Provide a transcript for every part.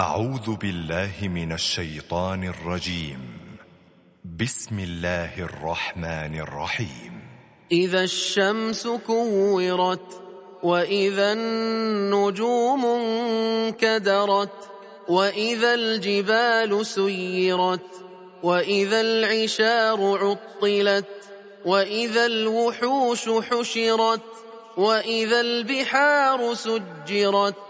أعوذ بالله من الشيطان الرجيم. بسم الله الرحمن الرحيم. إذا الشمس كورت وإذا النجوم انكدرت وإذا الجبال سيرت وإذا العشار عطلت وإذا الوحوش حشرت وإذا البحار سجرت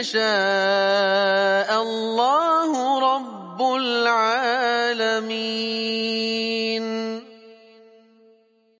يشاء الله رب العالمين